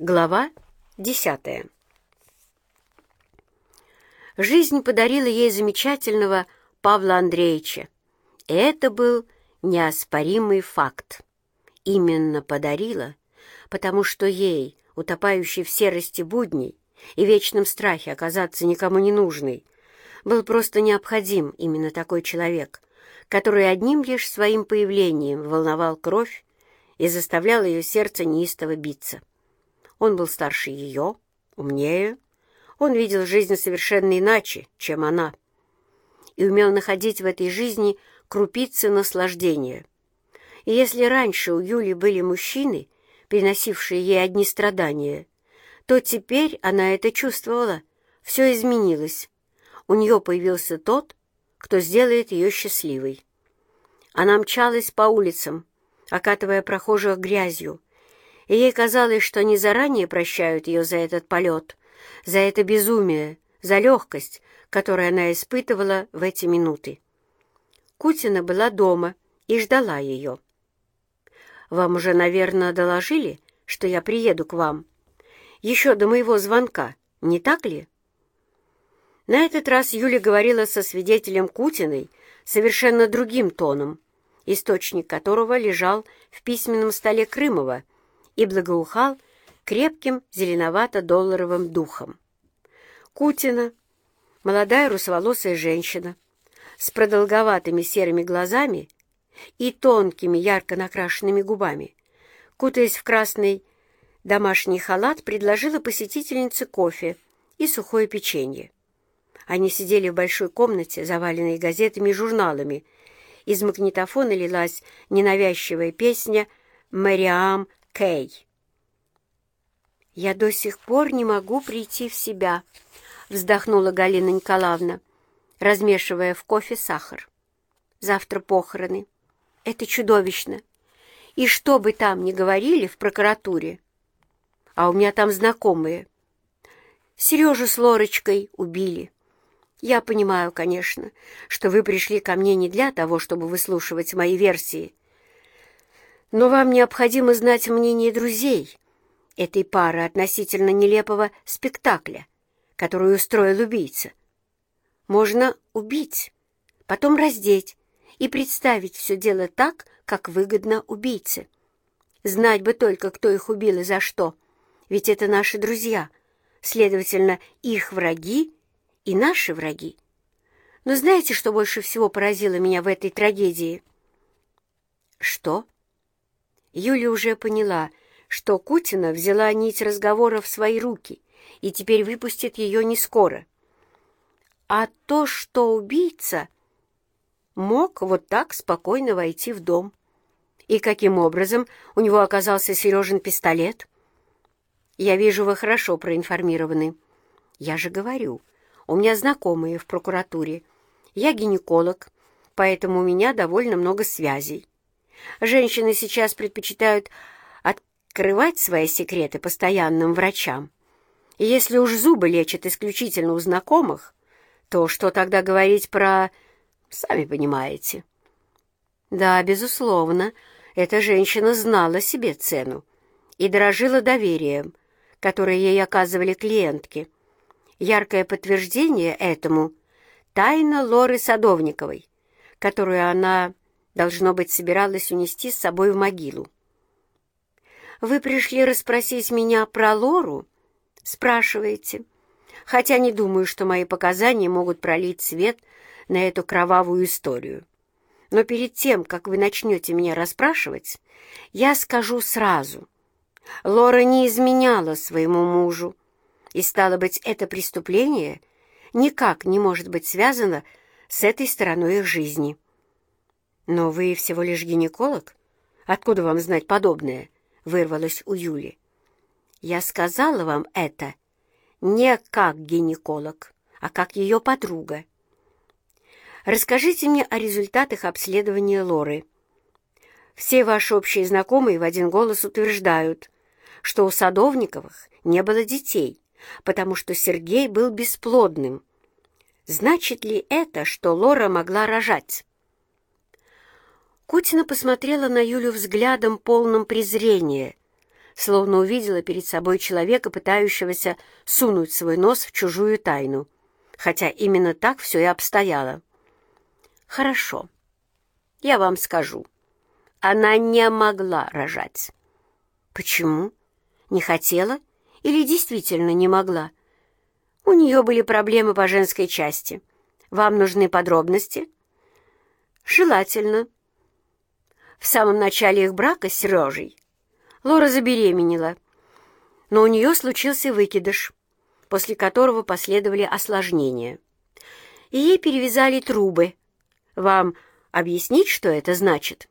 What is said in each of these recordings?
Глава десятая Жизнь подарила ей замечательного Павла Андреевича, и это был неоспоримый факт. Именно подарила, потому что ей, утопающей в серости будней и вечном страхе оказаться никому не нужной, был просто необходим именно такой человек, который одним лишь своим появлением волновал кровь и заставлял ее сердце неистово биться. Он был старше ее, умнее. Он видел жизнь совершенно иначе, чем она. И умел находить в этой жизни крупицы наслаждения. И если раньше у Юли были мужчины, приносившие ей одни страдания, то теперь она это чувствовала. Все изменилось. У нее появился тот, кто сделает ее счастливой. Она мчалась по улицам, окатывая прохожих грязью, и ей казалось, что они заранее прощают ее за этот полет, за это безумие, за легкость, которую она испытывала в эти минуты. Кутина была дома и ждала ее. «Вам уже, наверное, доложили, что я приеду к вам? Еще до моего звонка, не так ли?» На этот раз Юля говорила со свидетелем Кутиной совершенно другим тоном, источник которого лежал в письменном столе Крымова — и благоухал крепким зеленовато-долларовым духом. Кутина, молодая русоволосая женщина, с продолговатыми серыми глазами и тонкими ярко накрашенными губами, кутаясь в красный домашний халат, предложила посетительнице кофе и сухое печенье. Они сидели в большой комнате, заваленной газетами и журналами. Из магнитофона лилась ненавязчивая песня «Мариам Кей. «Я до сих пор не могу прийти в себя», — вздохнула Галина Николаевна, размешивая в кофе сахар. «Завтра похороны. Это чудовищно. И что бы там ни говорили в прокуратуре, а у меня там знакомые, Сережу с Лорочкой убили. Я понимаю, конечно, что вы пришли ко мне не для того, чтобы выслушивать мои версии, но вам необходимо знать мнение друзей этой пары относительно нелепого спектакля, который устроил убийца. Можно убить, потом раздеть и представить все дело так, как выгодно убийце. Знать бы только, кто их убил и за что, ведь это наши друзья, следовательно, их враги и наши враги. Но знаете, что больше всего поразило меня в этой трагедии? Что? Юля уже поняла, что Кутина взяла нить разговора в свои руки и теперь выпустит ее не скоро. А то, что убийца мог вот так спокойно войти в дом. И каким образом у него оказался Сережин пистолет? Я вижу, вы хорошо проинформированы. Я же говорю, у меня знакомые в прокуратуре. Я гинеколог, поэтому у меня довольно много связей. Женщины сейчас предпочитают открывать свои секреты постоянным врачам. И если уж зубы лечат исключительно у знакомых, то что тогда говорить про... сами понимаете. Да, безусловно, эта женщина знала себе цену и дорожила доверием, которое ей оказывали клиентки. Яркое подтверждение этому — тайна Лоры Садовниковой, которую она Должно быть, собиралась унести с собой в могилу. «Вы пришли расспросить меня про Лору?» «Спрашиваете. Хотя не думаю, что мои показания могут пролить свет на эту кровавую историю. Но перед тем, как вы начнете меня расспрашивать, я скажу сразу. Лора не изменяла своему мужу, и, стало быть, это преступление никак не может быть связано с этой стороной их жизни». «Но вы всего лишь гинеколог? Откуда вам знать подобное?» — вырвалось у Юли. «Я сказала вам это не как гинеколог, а как ее подруга. Расскажите мне о результатах обследования Лоры. Все ваши общие знакомые в один голос утверждают, что у Садовниковых не было детей, потому что Сергей был бесплодным. Значит ли это, что Лора могла рожать?» Кутина посмотрела на Юлю взглядом полным презрения, словно увидела перед собой человека, пытающегося сунуть свой нос в чужую тайну, хотя именно так все и обстояло. «Хорошо, я вам скажу. Она не могла рожать». «Почему? Не хотела или действительно не могла?» «У нее были проблемы по женской части. Вам нужны подробности?» «Желательно». В самом начале их брака с Сережей Лора забеременела, но у нее случился выкидыш, после которого последовали осложнения. И ей перевязали трубы. Вам объяснить, что это значит?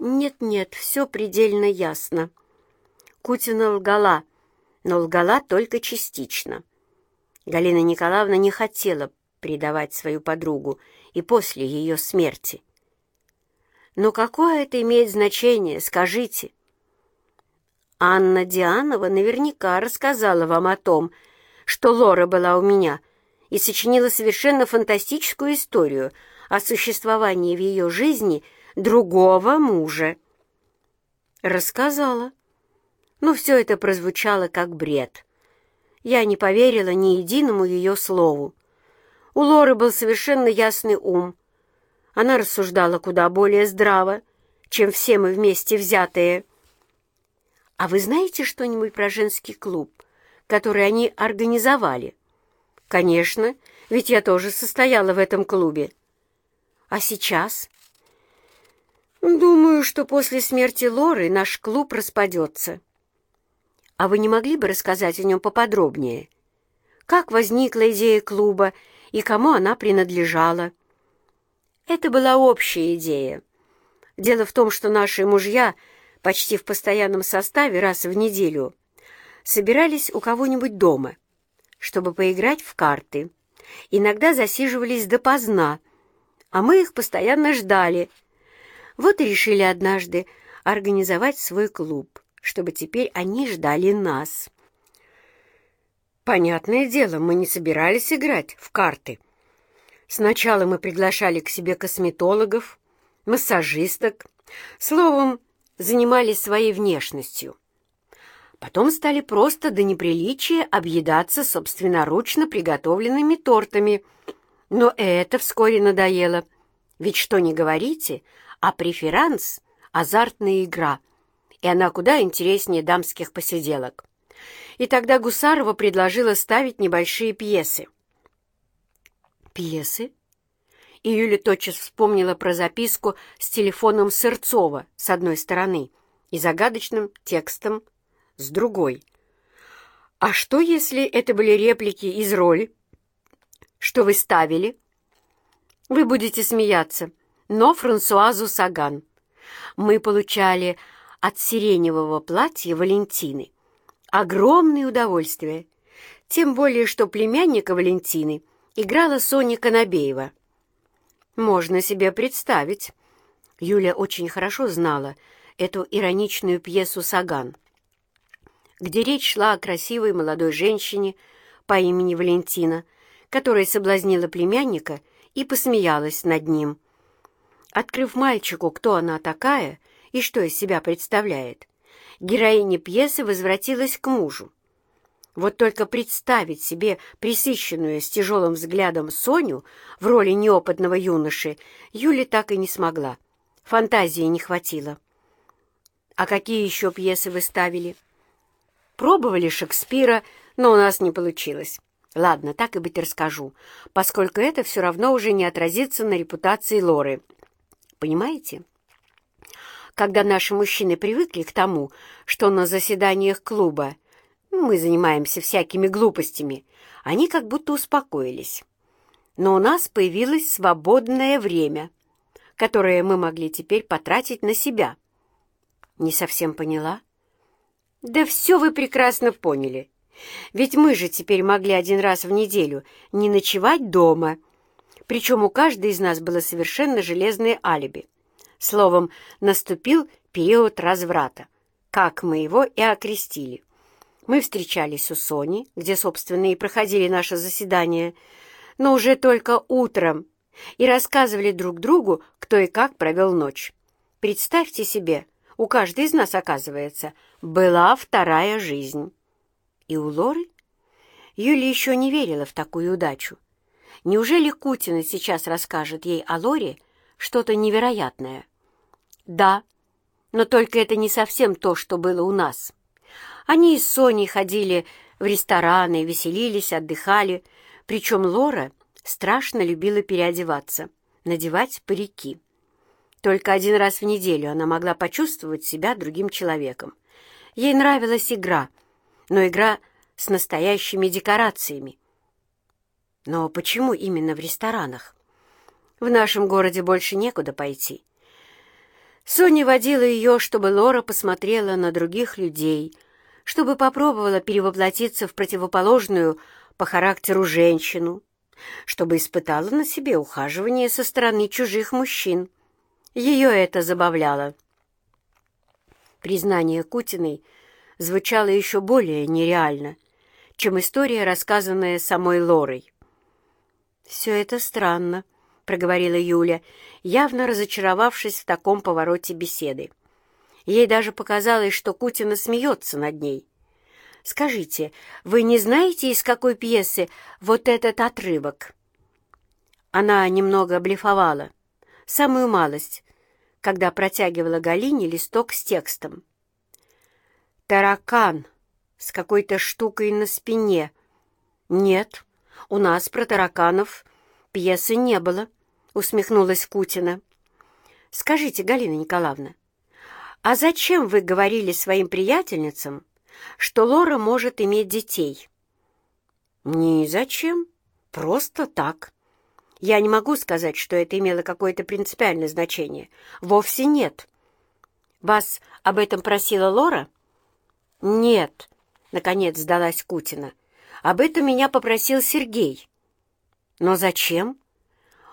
Нет-нет, все предельно ясно. Кутина лгала, но лгала только частично. Галина Николаевна не хотела предавать свою подругу и после ее смерти. Но какое это имеет значение, скажите? Анна Дианова наверняка рассказала вам о том, что Лора была у меня, и сочинила совершенно фантастическую историю о существовании в ее жизни другого мужа. Рассказала. Но все это прозвучало как бред. Я не поверила ни единому ее слову. У Лоры был совершенно ясный ум. Она рассуждала куда более здраво, чем все мы вместе взятые. «А вы знаете что-нибудь про женский клуб, который они организовали?» «Конечно, ведь я тоже состояла в этом клубе». «А сейчас?» «Думаю, что после смерти Лоры наш клуб распадется». «А вы не могли бы рассказать о нем поподробнее? Как возникла идея клуба и кому она принадлежала?» Это была общая идея. Дело в том, что наши мужья — почти в постоянном составе раз в неделю, собирались у кого-нибудь дома, чтобы поиграть в карты. Иногда засиживались допоздна, а мы их постоянно ждали. Вот и решили однажды организовать свой клуб, чтобы теперь они ждали нас. Понятное дело, мы не собирались играть в карты. Сначала мы приглашали к себе косметологов, массажисток, словом, занимались своей внешностью. Потом стали просто до неприличия объедаться собственноручно приготовленными тортами. Но это вскоре надоело. Ведь что не говорите, а преферанс — азартная игра, и она куда интереснее дамских посиделок. И тогда Гусарова предложила ставить небольшие пьесы. «Пьесы?» и Юля тотчас вспомнила про записку с телефоном Сырцова с одной стороны и загадочным текстом с другой. «А что, если это были реплики из роли? Что вы ставили?» «Вы будете смеяться, но Франсуазу Саган. Мы получали от сиреневого платья Валентины огромное удовольствие, тем более что племянника Валентины играла Соня Конобеева». Можно себе представить. Юля очень хорошо знала эту ироничную пьесу «Саган», где речь шла о красивой молодой женщине по имени Валентина, которая соблазнила племянника и посмеялась над ним. Открыв мальчику, кто она такая и что из себя представляет, героиня пьесы возвратилась к мужу. Вот только представить себе присыщенную с тяжелым взглядом Соню в роли неопытного юноши Юля так и не смогла. Фантазии не хватило. А какие еще пьесы вы ставили? Пробовали Шекспира, но у нас не получилось. Ладно, так и быть расскажу, поскольку это все равно уже не отразится на репутации Лоры. Понимаете? Когда наши мужчины привыкли к тому, что на заседаниях клуба мы занимаемся всякими глупостями, они как будто успокоились. Но у нас появилось свободное время, которое мы могли теперь потратить на себя. Не совсем поняла? Да все вы прекрасно поняли. Ведь мы же теперь могли один раз в неделю не ночевать дома. Причем у каждой из нас было совершенно железное алиби. Словом, наступил период разврата, как мы его и окрестили. Мы встречались у Сони, где, собственно, и проходили наши заседания, но уже только утром, и рассказывали друг другу, кто и как провел ночь. Представьте себе, у каждой из нас, оказывается, была вторая жизнь. И у Лоры? Юля еще не верила в такую удачу. Неужели Кутина сейчас расскажет ей о Лоре что-то невероятное? Да, но только это не совсем то, что было у нас. Они с Соней ходили в рестораны, веселились, отдыхали, причем Лора страшно любила переодеваться, надевать парики. Только один раз в неделю она могла почувствовать себя другим человеком. Ей нравилась игра, но игра с настоящими декорациями. Но почему именно в ресторанах? В нашем городе больше некуда пойти. Соня водила ее, чтобы Лора посмотрела на других людей, чтобы попробовала перевоплотиться в противоположную по характеру женщину, чтобы испытала на себе ухаживание со стороны чужих мужчин. Ее это забавляло. Признание Кутиной звучало еще более нереально, чем история, рассказанная самой Лорой. «Все это странно», — проговорила Юля, явно разочаровавшись в таком повороте беседы. Ей даже показалось, что Кутина смеется над ней. «Скажите, вы не знаете, из какой пьесы вот этот отрывок?» Она немного блефовала, самую малость, когда протягивала Галине листок с текстом. «Таракан с какой-то штукой на спине». «Нет, у нас про тараканов пьесы не было», — усмехнулась Кутина. «Скажите, Галина Николаевна, а зачем вы говорили своим приятельницам, что Лора может иметь детей?» «Ни зачем, просто так. Я не могу сказать, что это имело какое-то принципиальное значение. Вовсе нет. Вас об этом просила Лора?» «Нет», — наконец сдалась Кутина. «Об этом меня попросил Сергей». «Но зачем?»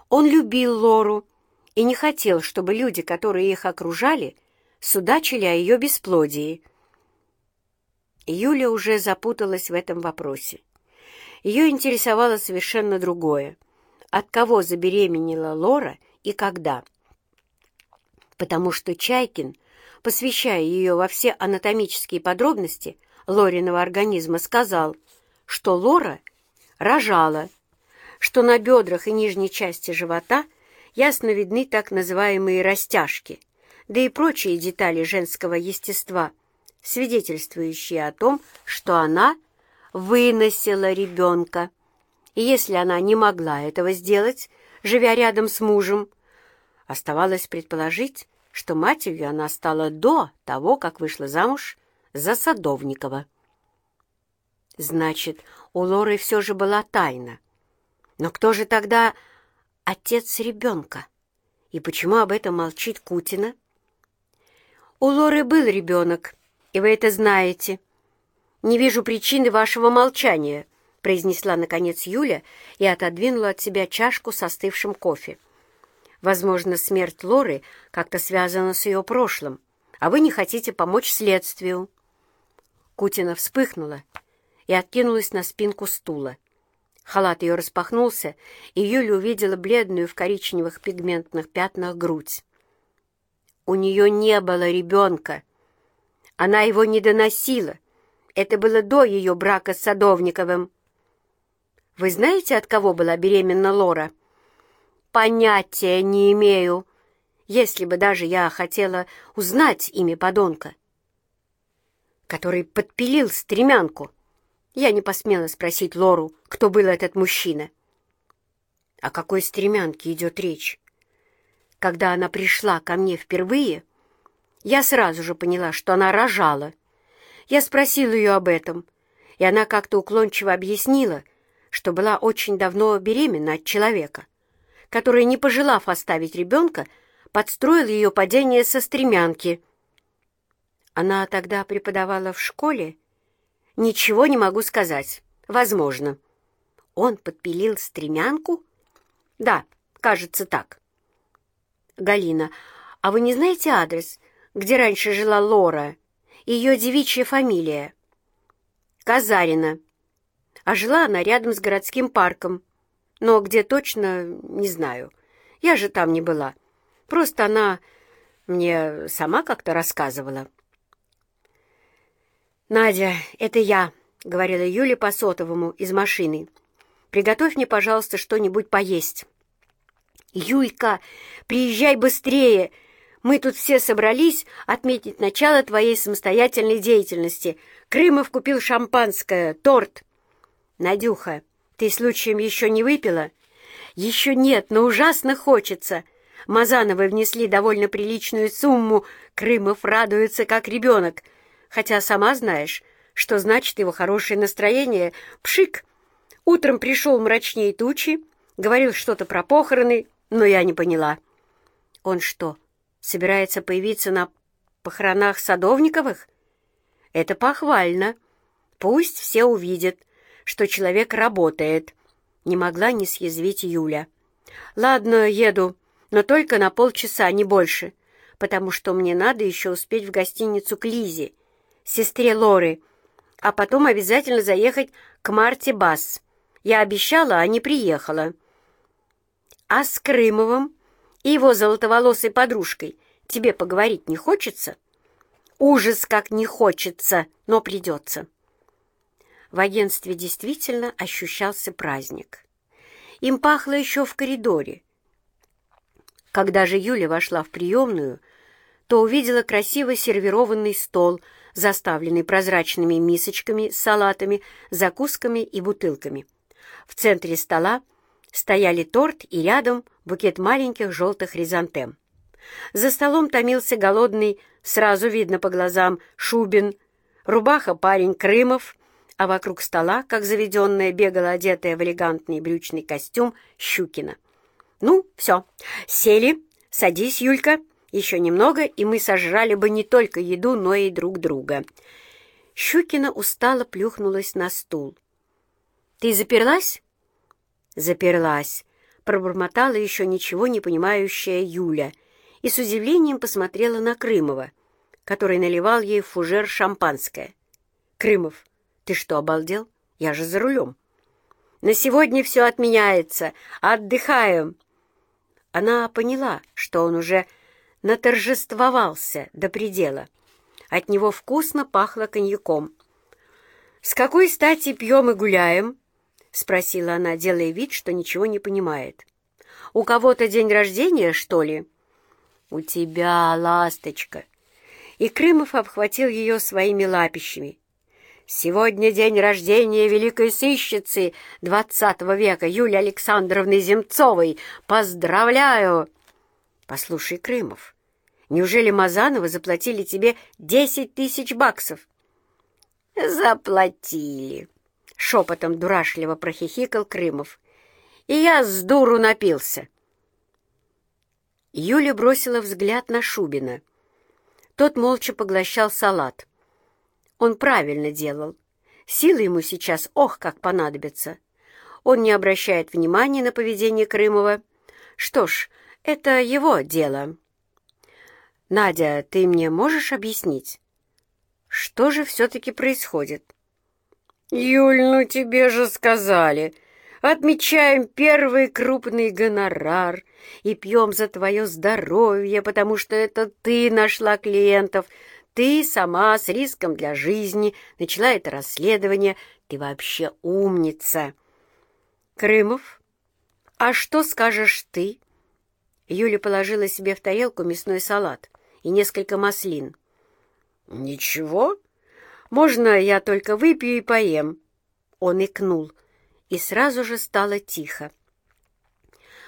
Он любил Лору и не хотел, чтобы люди, которые их окружали, судачили о ее бесплодии. Юля уже запуталась в этом вопросе. Ее интересовало совершенно другое. От кого забеременела Лора и когда? Потому что Чайкин, посвящая ее во все анатомические подробности Лориного организма, сказал, что Лора рожала что на бедрах и нижней части живота ясно видны так называемые растяжки, да и прочие детали женского естества, свидетельствующие о том, что она выносила ребенка. И если она не могла этого сделать, живя рядом с мужем, оставалось предположить, что матерью она стала до того, как вышла замуж за Садовникова. Значит, у Лоры все же была тайна — но кто же тогда отец ребенка? И почему об этом молчит Кутина? У Лоры был ребенок, и вы это знаете. Не вижу причины вашего молчания, произнесла, наконец, Юля и отодвинула от себя чашку с остывшим кофе. Возможно, смерть Лоры как-то связана с ее прошлым, а вы не хотите помочь следствию. Кутина вспыхнула и откинулась на спинку стула. Халат ее распахнулся, и Юля увидела бледную в коричневых пигментных пятнах грудь. У нее не было ребенка. Она его не доносила. Это было до ее брака с Садовниковым. Вы знаете, от кого была беременна Лора? Понятия не имею. Если бы даже я хотела узнать имя подонка, который подпилил стремянку. Я не посмела спросить Лору, кто был этот мужчина. О какой стремянке идет речь? Когда она пришла ко мне впервые, я сразу же поняла, что она рожала. Я спросила ее об этом, и она как-то уклончиво объяснила, что была очень давно беременна от человека, который, не пожелав оставить ребенка, подстроил ее падение со стремянки. Она тогда преподавала в школе, Ничего не могу сказать. Возможно. Он подпилил стремянку? Да, кажется так. Галина, а вы не знаете адрес, где раньше жила Лора? Ее девичья фамилия? Казарина. А жила она рядом с городским парком. Но где точно, не знаю. Я же там не была. Просто она мне сама как-то рассказывала. «Надя, это я», — говорила Юля по сотовому из машины. «Приготовь мне, пожалуйста, что-нибудь поесть». «Юлька, приезжай быстрее! Мы тут все собрались отметить начало твоей самостоятельной деятельности. Крымов купил шампанское, торт». «Надюха, ты случаем еще не выпила?» «Еще нет, но ужасно хочется». Мазановы внесли довольно приличную сумму. Крымов радуется, как ребенок. Хотя сама знаешь, что значит его хорошее настроение. Пшик! Утром пришел мрачнее тучи, говорил что-то про похороны, но я не поняла. Он что, собирается появиться на похоронах Садовниковых? Это похвально. Пусть все увидят, что человек работает. Не могла не съязвить Юля. Ладно, еду, но только на полчаса, не больше, потому что мне надо еще успеть в гостиницу к Лизе, сестре Лоры, а потом обязательно заехать к Марте Басс. Я обещала, а не приехала. А с Крымовым и его золотоволосой подружкой тебе поговорить не хочется? Ужас, как не хочется, но придется. В агентстве действительно ощущался праздник. Им пахло еще в коридоре. Когда же Юля вошла в приемную, то увидела красиво сервированный стол, заставленный прозрачными мисочками салатами, закусками и бутылками. В центре стола стояли торт и рядом букет маленьких желтых хризантем. За столом томился голодный, сразу видно по глазам, Шубин, рубаха парень Крымов, а вокруг стола, как заведенная, бегала одетая в элегантный брючный костюм Щукина. «Ну, все, сели. Садись, Юлька. Еще немного, и мы сожрали бы не только еду, но и друг друга». Щукина устало плюхнулась на стул. «Ты заперлась?» «Заперлась», — пробормотала еще ничего не понимающая Юля и с удивлением посмотрела на Крымова, который наливал ей фужер шампанское. «Крымов, ты что, обалдел? Я же за рулем». «На сегодня все отменяется. Отдыхаем». Она поняла, что он уже наторжествовался до предела. От него вкусно пахло коньяком. «С какой стати пьем и гуляем?» — спросила она, делая вид, что ничего не понимает. «У кого-то день рождения, что ли?» «У тебя, ласточка!» И Крымов обхватил ее своими лапищами. «Сегодня день рождения великой сыщицы двадцатого века Юлии Александровны Земцовой. Поздравляю!» «Послушай, Крымов, неужели Мазановы заплатили тебе десять тысяч баксов?» «Заплатили!» Шепотом дурашливо прохихикал Крымов. И я с дуру напился. Юля бросила взгляд на Шубина. Тот молча поглощал салат. Он правильно делал. Силы ему сейчас ох как понадобятся. Он не обращает внимания на поведение Крымова. Что ж, это его дело. «Надя, ты мне можешь объяснить, что же все-таки происходит?» «Юль, ну тебе же сказали. Отмечаем первый крупный гонорар и пьем за твое здоровье, потому что это ты нашла клиентов. Ты сама с риском для жизни начала это расследование. Ты вообще умница». «Крымов, а что скажешь ты?» Юля положила себе в тарелку мясной салат и несколько маслин. «Ничего?» Можно я только выпью и поем?» Он икнул, и сразу же стало тихо.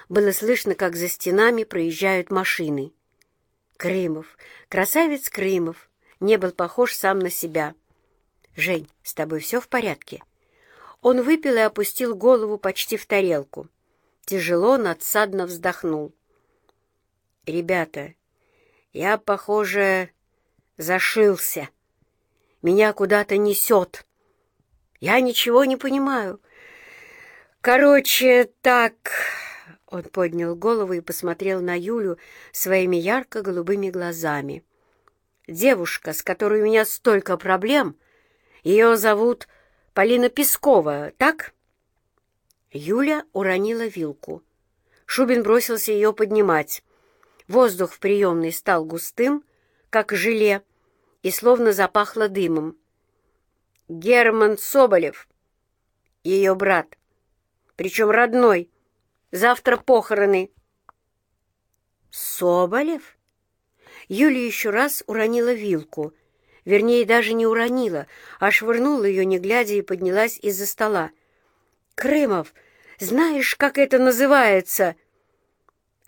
Было слышно, как за стенами проезжают машины. Крымов, красавец Крымов, не был похож сам на себя. «Жень, с тобой все в порядке?» Он выпил и опустил голову почти в тарелку. Тяжело, надсадно вздохнул. «Ребята, я, похоже, зашился». Меня куда-то несет. Я ничего не понимаю. Короче, так...» Он поднял голову и посмотрел на Юлю своими ярко-голубыми глазами. «Девушка, с которой у меня столько проблем, ее зовут Полина Пескова, так?» Юля уронила вилку. Шубин бросился ее поднимать. Воздух в приемной стал густым, как желе, и словно запахло дымом. Герман Соболев, ее брат, причем родной. Завтра похороны. Соболев? Юля еще раз уронила вилку. Вернее, даже не уронила, а швырнула ее, не глядя, и поднялась из-за стола. «Крымов, знаешь, как это называется?»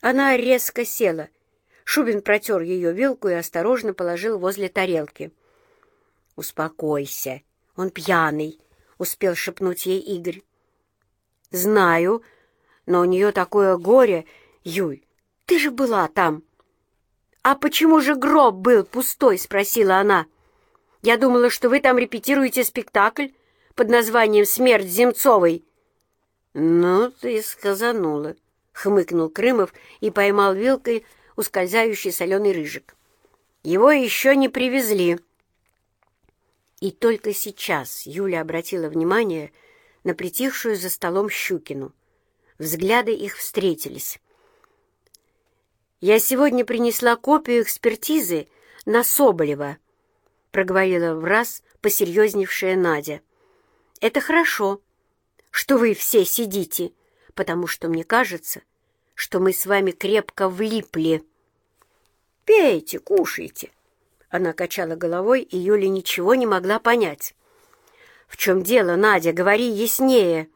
Она резко села. Шубин протер ее вилку и осторожно положил возле тарелки. «Успокойся, он пьяный», — успел шепнуть ей Игорь. «Знаю, но у нее такое горе. Юль, ты же была там». «А почему же гроб был пустой?» — спросила она. «Я думала, что вы там репетируете спектакль под названием «Смерть Земцовой». «Ну, ты сказанула», — хмыкнул Крымов и поймал вилкой ускользающий соленый рыжик. «Его еще не привезли». И только сейчас Юля обратила внимание на притихшую за столом Щукину. Взгляды их встретились. «Я сегодня принесла копию экспертизы на Соболева», — проговорила в раз посерьезневшая Надя. «Это хорошо, что вы все сидите, потому что мне кажется, что мы с вами крепко влипли». «Пейте, кушайте», — она качала головой, и Юля ничего не могла понять. «В чем дело, Надя? Говори яснее».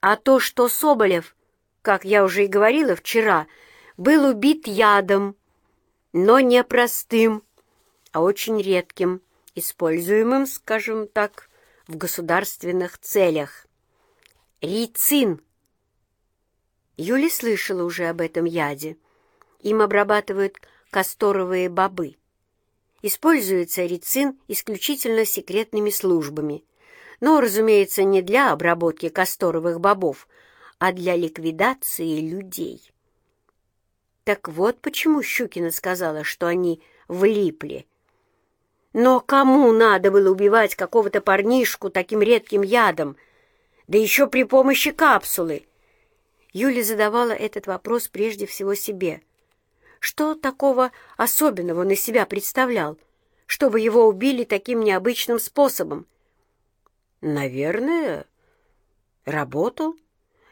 «А то, что Соболев, как я уже и говорила вчера, — был убит ядом, но не простым, а очень редким, используемым, скажем так, в государственных целях. Рицин. Юля слышала уже об этом яде. Им обрабатывают касторовые бобы. Используется рицин исключительно секретными службами, но, разумеется, не для обработки касторовых бобов, а для ликвидации людей. Так вот почему Щукина сказала, что они влипли. Но кому надо было убивать какого-то парнишку таким редким ядом, да еще при помощи капсулы? Юля задавала этот вопрос прежде всего себе. Что такого особенного он из себя представлял, чтобы его убили таким необычным способом? Наверное, работал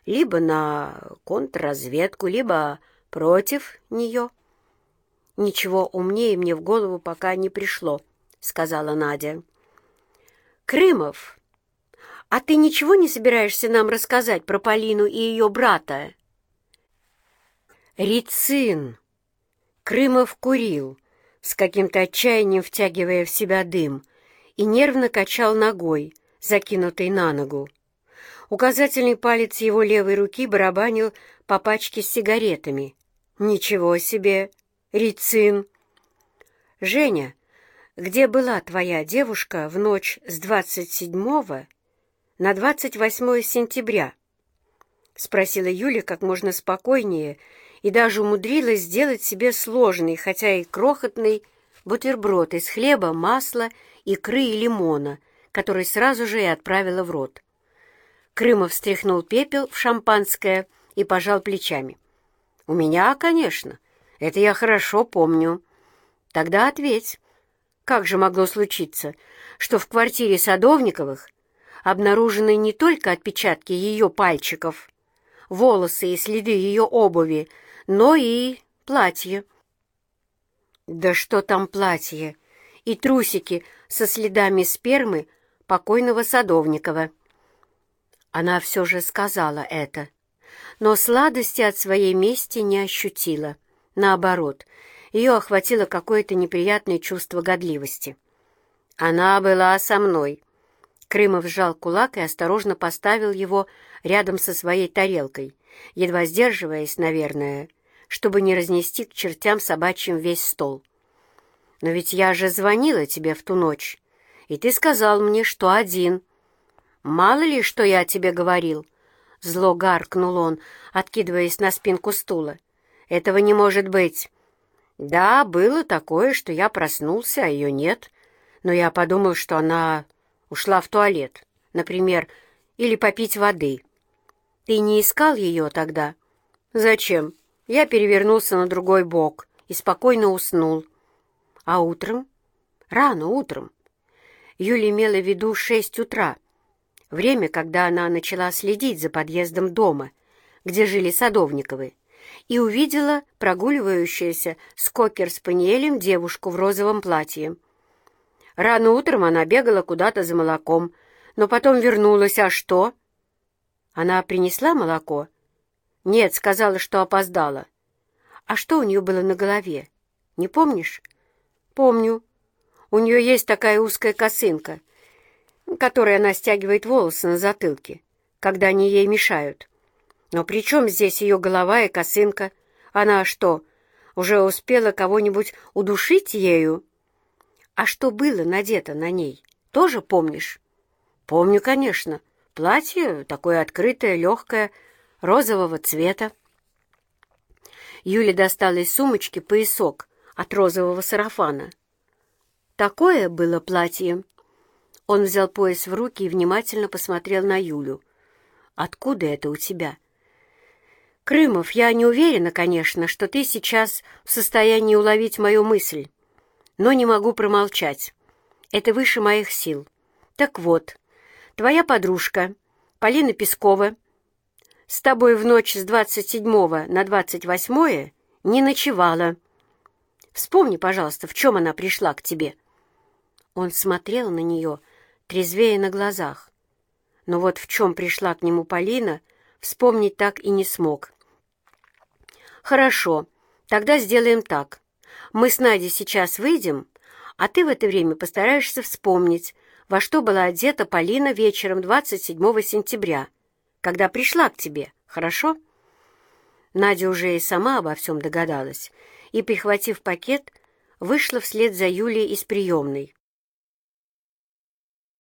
либо на контрразведку, либо против нее. «Ничего умнее мне в голову пока не пришло», — сказала Надя. «Крымов, а ты ничего не собираешься нам рассказать про Полину и ее брата?» «Рицин!» Крымов курил, с каким-то отчаянием втягивая в себя дым, и нервно качал ногой, закинутой на ногу. Указательный палец его левой руки барабанил по пачке с сигаретами, «Ничего себе! Рицин!» «Женя, где была твоя девушка в ночь с 27 на 28 сентября?» — спросила Юля как можно спокойнее и даже умудрилась сделать себе сложный, хотя и крохотный, бутерброд из хлеба, масла, икры и лимона, который сразу же и отправила в рот. Крымов встряхнул пепел в шампанское и пожал плечами. «У меня, конечно. Это я хорошо помню». «Тогда ответь, как же могло случиться, что в квартире Садовниковых обнаружены не только отпечатки ее пальчиков, волосы и следы ее обуви, но и платье?» «Да что там платье?» и трусики со следами спермы покойного Садовникова. Она все же сказала это но сладости от своей мести не ощутила. Наоборот, ее охватило какое-то неприятное чувство годливости. «Она была со мной». Крымов сжал кулак и осторожно поставил его рядом со своей тарелкой, едва сдерживаясь, наверное, чтобы не разнести к чертям собачьим весь стол. «Но ведь я же звонила тебе в ту ночь, и ты сказал мне, что один. Мало ли, что я тебе говорил». Зло гаркнул он, откидываясь на спинку стула. «Этого не может быть!» «Да, было такое, что я проснулся, а ее нет. Но я подумал, что она ушла в туалет, например, или попить воды. Ты не искал ее тогда?» «Зачем? Я перевернулся на другой бок и спокойно уснул. А утром? Рано утром. Юля имела в виду шесть утра, время, когда она начала следить за подъездом дома, где жили Садовниковы, и увидела прогуливающуюся с кокер-спаниелем девушку в розовом платье. Рано утром она бегала куда-то за молоком, но потом вернулась, а что? Она принесла молоко? Нет, сказала, что опоздала. А что у нее было на голове? Не помнишь? Помню. У нее есть такая узкая косынка, которой она стягивает волосы на затылке, когда они ей мешают. Но при чем здесь ее голова и косынка? Она что, уже успела кого-нибудь удушить ею? А что было надето на ней, тоже помнишь? Помню, конечно. Платье такое открытое, легкое, розового цвета. Юля достала из сумочки поясок от розового сарафана. Такое было платье. Он взял пояс в руки и внимательно посмотрел на Юлю. «Откуда это у тебя?» «Крымов, я не уверена, конечно, что ты сейчас в состоянии уловить мою мысль, но не могу промолчать. Это выше моих сил. Так вот, твоя подружка, Полина Пескова, с тобой в ночь с 27 на 28 не ночевала. Вспомни, пожалуйста, в чем она пришла к тебе». Он смотрел на нее, трезвее на глазах. Но вот в чем пришла к нему Полина, вспомнить так и не смог. «Хорошо, тогда сделаем так. Мы с Надей сейчас выйдем, а ты в это время постараешься вспомнить, во что была одета Полина вечером 27 сентября, когда пришла к тебе, хорошо?» Надя уже и сама обо всем догадалась и, прихватив пакет, вышла вслед за Юлей из приемной.